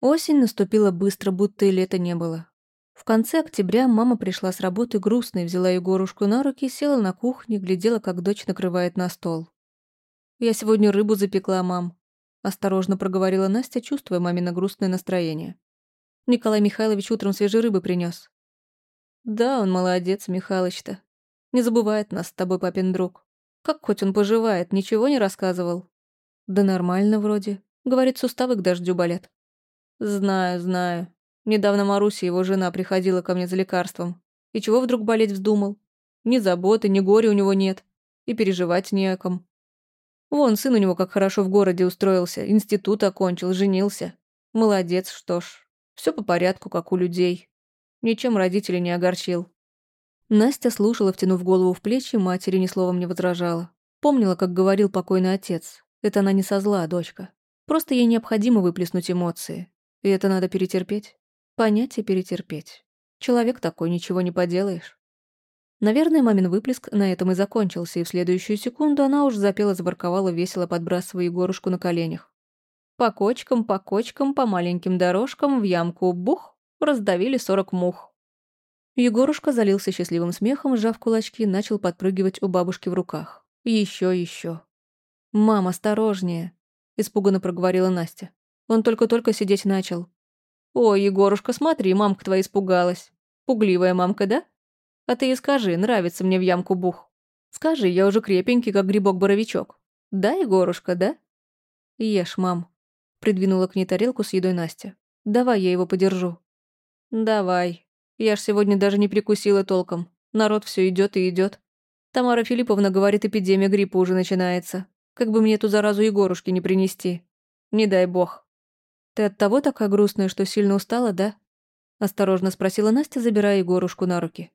Осень наступила быстро, будто и лета не было. В конце октября мама пришла с работы грустной, взяла Егорушку на руки, села на кухне, глядела, как дочь накрывает на стол. «Я сегодня рыбу запекла, мам», — осторожно проговорила Настя, чувствуя мамино грустное настроение. «Николай Михайлович утром свежей рыбы принес. «Да, он молодец, Михалыч-то. Не забывает нас с тобой, папин друг. Как хоть он поживает, ничего не рассказывал?» «Да нормально вроде. Говорит, суставы к дождю болят». «Знаю, знаю. Недавно Маруся, его жена, приходила ко мне за лекарством. И чего вдруг болеть вздумал? Ни заботы, ни горя у него нет. И переживать не о ком. Вон, сын у него как хорошо в городе устроился, институт окончил, женился. Молодец, что ж. Все по порядку, как у людей. Ничем родителей не огорчил. Настя слушала, втянув голову в плечи, матери ни словом не возражала. Помнила, как говорил покойный отец. Это она не со зла, дочка. Просто ей необходимо выплеснуть эмоции. И это надо перетерпеть. Понять и перетерпеть. Человек такой, ничего не поделаешь. Наверное, мамин выплеск на этом и закончился, и в следующую секунду она уж запела, забарковала, весело подбрасывая Егорушку на коленях. По кочкам, по кочкам, по маленьким дорожкам, в ямку бух, раздавили сорок мух. Егорушка залился счастливым смехом, сжав кулачки, начал подпрыгивать у бабушки в руках. Еще, еще. «Мам, осторожнее!» – испуганно проговорила Настя. Он только-только сидеть начал. «Ой, Егорушка, смотри, мамка твоя испугалась. Пугливая мамка, да?» А ты и скажи, нравится мне в ямку бух. Скажи, я уже крепенький, как грибок-боровичок. Да, Егорушка, да? Ешь, мам. Придвинула к ней тарелку с едой Настя. Давай я его подержу. Давай. Я ж сегодня даже не прикусила толком. Народ все идет и идет. Тамара Филипповна говорит, эпидемия гриппа уже начинается. Как бы мне эту заразу Егорушки не принести. Не дай бог. Ты от того такая грустная, что сильно устала, да? Осторожно спросила Настя, забирая Егорушку на руки.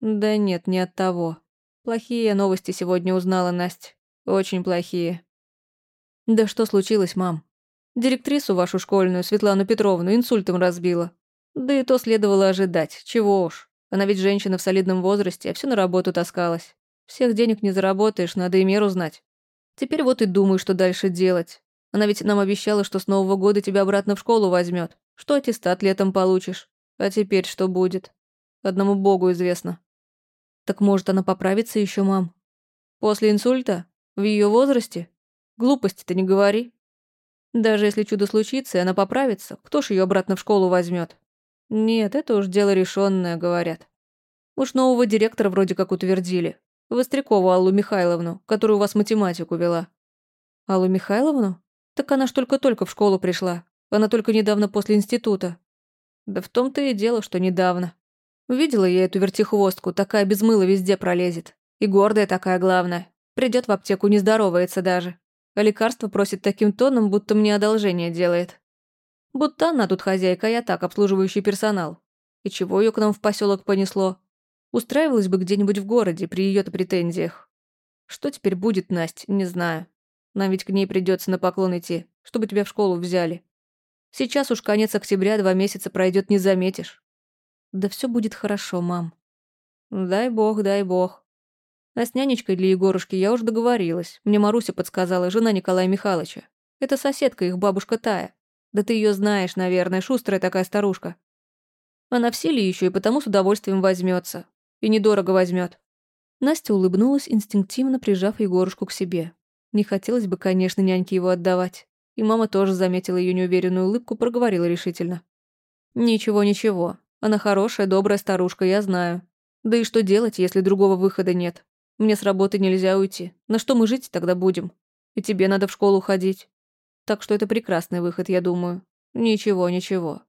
Да нет, не от того. Плохие новости сегодня узнала Настя. Очень плохие. Да что случилось, мам? Директрису вашу школьную, Светлану Петровну, инсультом разбила. Да и то следовало ожидать. Чего уж. Она ведь женщина в солидном возрасте, а всё на работу таскалась. Всех денег не заработаешь, надо и меру знать. Теперь вот и думаю, что дальше делать. Она ведь нам обещала, что с Нового года тебя обратно в школу возьмет, что аттестат летом получишь. А теперь что будет? Одному богу известно. Так может, она поправится еще, мам? После инсульта? В ее возрасте? Глупости-то не говори. Даже если чудо случится, и она поправится, кто ж ее обратно в школу возьмет? Нет, это уж дело решенное, говорят. Уж нового директора вроде как утвердили. Вострякову Аллу Михайловну, которую у вас математику вела. Аллу Михайловну? Так она ж только-только в школу пришла. Она только недавно после института. Да в том-то и дело, что недавно. Видела я эту вертихвостку, такая без мыла везде пролезет. И гордая такая, главное. Придет в аптеку, не здоровается даже. А лекарство просит таким тоном, будто мне одолжение делает. Будто она тут хозяйка, а я так, обслуживающий персонал. И чего ее к нам в поселок понесло? Устраивалась бы где-нибудь в городе при ее-то претензиях. Что теперь будет, Настя, не знаю. Нам ведь к ней придется на поклон идти, чтобы тебя в школу взяли. Сейчас уж конец октября, два месяца пройдет, не заметишь. Да все будет хорошо, мам. Дай бог, дай бог. А с нянечкой для Егорушки я уже договорилась. Мне Маруся подсказала, жена Николая Михайловича. Это соседка их, бабушка Тая. Да ты ее знаешь, наверное, шустрая такая старушка. Она в силе еще и потому с удовольствием возьмется. И недорого возьмет. Настя улыбнулась, инстинктивно прижав Егорушку к себе. Не хотелось бы, конечно, няньке его отдавать. И мама тоже заметила ее неуверенную улыбку, проговорила решительно. «Ничего, ничего. Она хорошая, добрая старушка, я знаю. Да и что делать, если другого выхода нет? Мне с работы нельзя уйти. На что мы жить тогда будем? И тебе надо в школу ходить. Так что это прекрасный выход, я думаю. Ничего, ничего.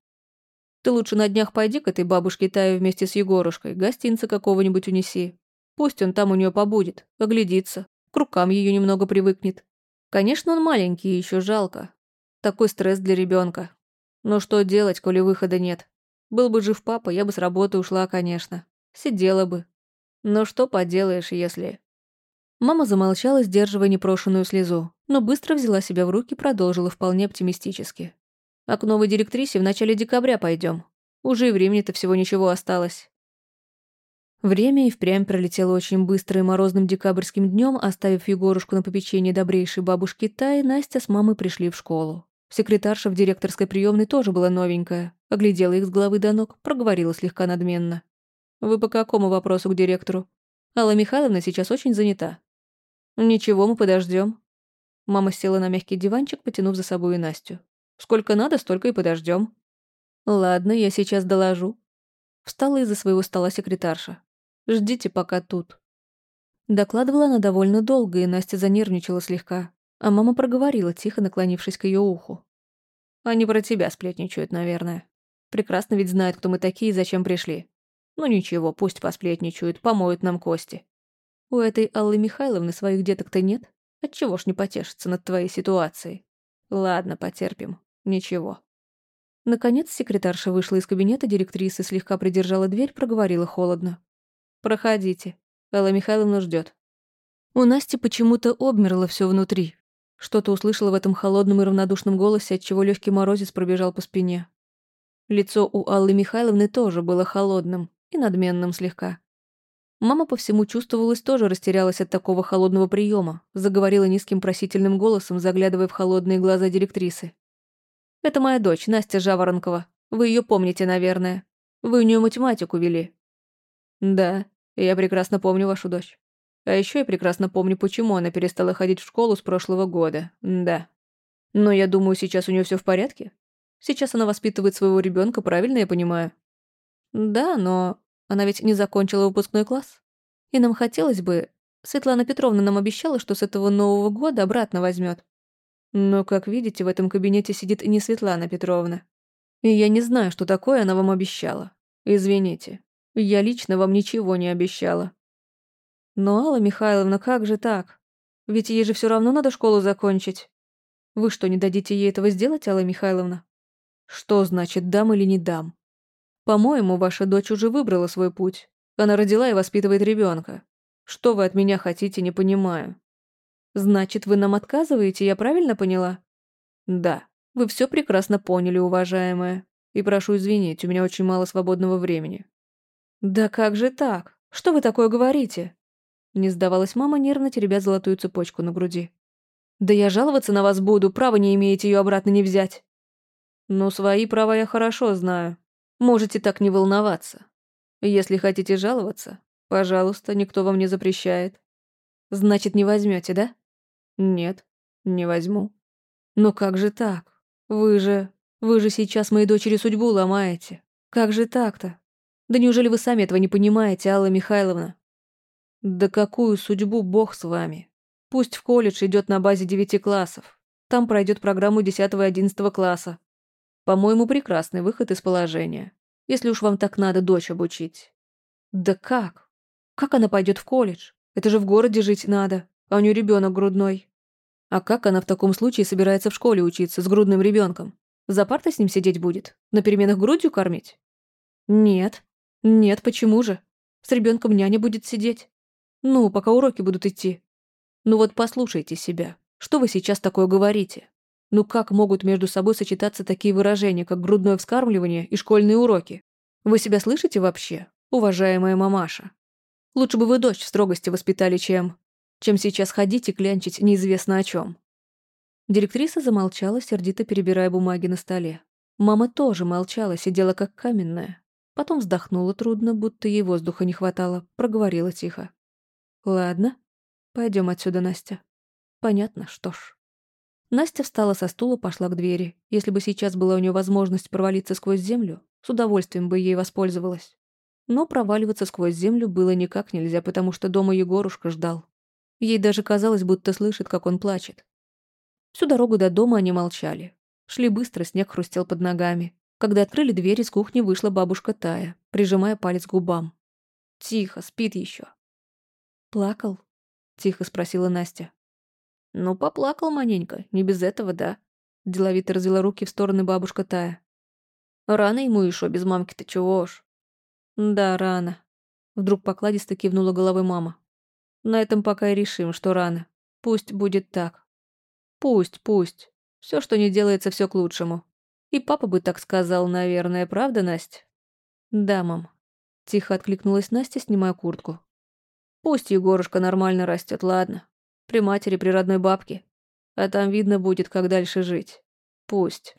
Ты лучше на днях пойди к этой бабушке Тае вместе с Егорушкой, гостинца какого-нибудь унеси. Пусть он там у нее побудет, оглядится, к рукам ее немного привыкнет. Конечно, он маленький, еще жалко. Такой стресс для ребенка. Но что делать, коли выхода нет? Был бы жив папа, я бы с работы ушла, конечно. Сидела бы. Но что поделаешь, если... Мама замолчала, сдерживая непрошенную слезу, но быстро взяла себя в руки и продолжила вполне оптимистически. А к новой директрисе в начале декабря пойдем. Уже и времени-то всего ничего осталось. Время и впрямь пролетело очень быстро и морозным декабрьским днем, оставив Егорушку на попечении добрейшей бабушки Таи, Настя с мамой пришли в школу. Секретарша в директорской приемной тоже была новенькая. Оглядела их с головы до ног, проговорила слегка надменно. «Вы по какому вопросу к директору? Алла Михайловна сейчас очень занята». «Ничего, мы подождем. Мама села на мягкий диванчик, потянув за собой и Настю. «Сколько надо, столько и подождем. «Ладно, я сейчас доложу». Встала из-за своего стола секретарша. «Ждите пока тут». Докладывала она довольно долго, и Настя занервничала слегка, а мама проговорила, тихо наклонившись к ее уху. «Они про тебя сплетничают, наверное. Прекрасно ведь знают, кто мы такие и зачем пришли. Ну ничего, пусть посплетничают, помоют нам кости. У этой Аллы Михайловны своих деток-то нет. Отчего ж не потешиться над твоей ситуацией? Ладно, потерпим. Ничего. Наконец секретарша вышла из кабинета директрисы, слегка придержала дверь, проговорила холодно. «Проходите. Алла Михайловна ждет. У Насти почему-то обмерло все внутри. Что-то услышала в этом холодном и равнодушном голосе, отчего легкий морозец пробежал по спине. Лицо у Аллы Михайловны тоже было холодным и надменным слегка. Мама по всему чувствовалась, тоже растерялась от такого холодного приема, заговорила низким просительным голосом, заглядывая в холодные глаза директрисы. «Это моя дочь, Настя Жаворонкова. Вы ее помните, наверное. Вы у нее математику вели». «Да, я прекрасно помню вашу дочь. А еще я прекрасно помню, почему она перестала ходить в школу с прошлого года. Да. Но я думаю, сейчас у нее все в порядке. Сейчас она воспитывает своего ребенка, правильно я понимаю?» «Да, но она ведь не закончила выпускной класс. И нам хотелось бы... Светлана Петровна нам обещала, что с этого Нового года обратно возьмет. Но, как видите, в этом кабинете сидит не Светлана Петровна. И я не знаю, что такое она вам обещала. Извините. Я лично вам ничего не обещала. Но, Алла Михайловна, как же так? Ведь ей же все равно надо школу закончить. Вы что, не дадите ей этого сделать, Алла Михайловна? Что значит дам или не дам? По-моему, ваша дочь уже выбрала свой путь. Она родила и воспитывает ребенка. Что вы от меня хотите, не понимаю. Значит, вы нам отказываете, я правильно поняла? Да, вы все прекрасно поняли, уважаемая. И прошу извинить, у меня очень мало свободного времени. Да как же так? Что вы такое говорите? Не сдавалась мама, нервно теребя золотую цепочку на груди. Да я жаловаться на вас буду, права не имеете ее обратно не взять. Но свои права я хорошо знаю. Можете так не волноваться. Если хотите жаловаться, пожалуйста, никто вам не запрещает. Значит, не возьмете, да? Нет, не возьму. Но как же так? Вы же... Вы же сейчас моей дочери судьбу ломаете. Как же так-то? Да неужели вы сами этого не понимаете, Алла Михайловна? Да какую судьбу Бог с вами? Пусть в колледж идет на базе девяти классов. Там пройдет программу десятого и одиннадцатого класса. По-моему, прекрасный выход из положения. Если уж вам так надо дочь обучить. Да как? Как она пойдет в колледж? Это же в городе жить надо, а у нее ребенок грудной. А как она в таком случае собирается в школе учиться с грудным ребенком? За партой с ним сидеть будет? На переменах грудью кормить? Нет. Нет, почему же? С ребенком няня будет сидеть. Ну, пока уроки будут идти. Ну вот послушайте себя. Что вы сейчас такое говорите? Ну как могут между собой сочетаться такие выражения, как грудное вскармливание и школьные уроки? Вы себя слышите вообще, уважаемая мамаша? Лучше бы вы дочь в строгости воспитали, чем... чем сейчас ходить и клянчить неизвестно о чем. Директриса замолчала, сердито перебирая бумаги на столе. Мама тоже молчала, сидела как каменная. Потом вздохнула трудно, будто ей воздуха не хватало, проговорила тихо. «Ладно, пойдем отсюда, Настя. Понятно, что ж». Настя встала со стула, пошла к двери. Если бы сейчас была у нее возможность провалиться сквозь землю, с удовольствием бы ей воспользовалась. Но проваливаться сквозь землю было никак нельзя, потому что дома Егорушка ждал. Ей даже казалось, будто слышит, как он плачет. Всю дорогу до дома они молчали. Шли быстро, снег хрустел под ногами. Когда открыли дверь, из кухни вышла бабушка Тая, прижимая палец к губам. «Тихо, спит еще. «Плакал?» — тихо спросила Настя. «Ну, поплакал маненько, не без этого, да?» Деловито развела руки в стороны бабушка Тая. «Рано ему еще, без мамки-то чего ж?» «Да, рано», — вдруг покладисто кивнула головой мама. «На этом пока и решим, что рано. Пусть будет так. Пусть, пусть. Все, что не делается, все к лучшему. И папа бы так сказал, наверное, правда, Настя?» «Да, мам», — тихо откликнулась Настя, снимая куртку. «Пусть Егорушка нормально растет, ладно. При матери, при родной бабке. А там видно будет, как дальше жить. Пусть.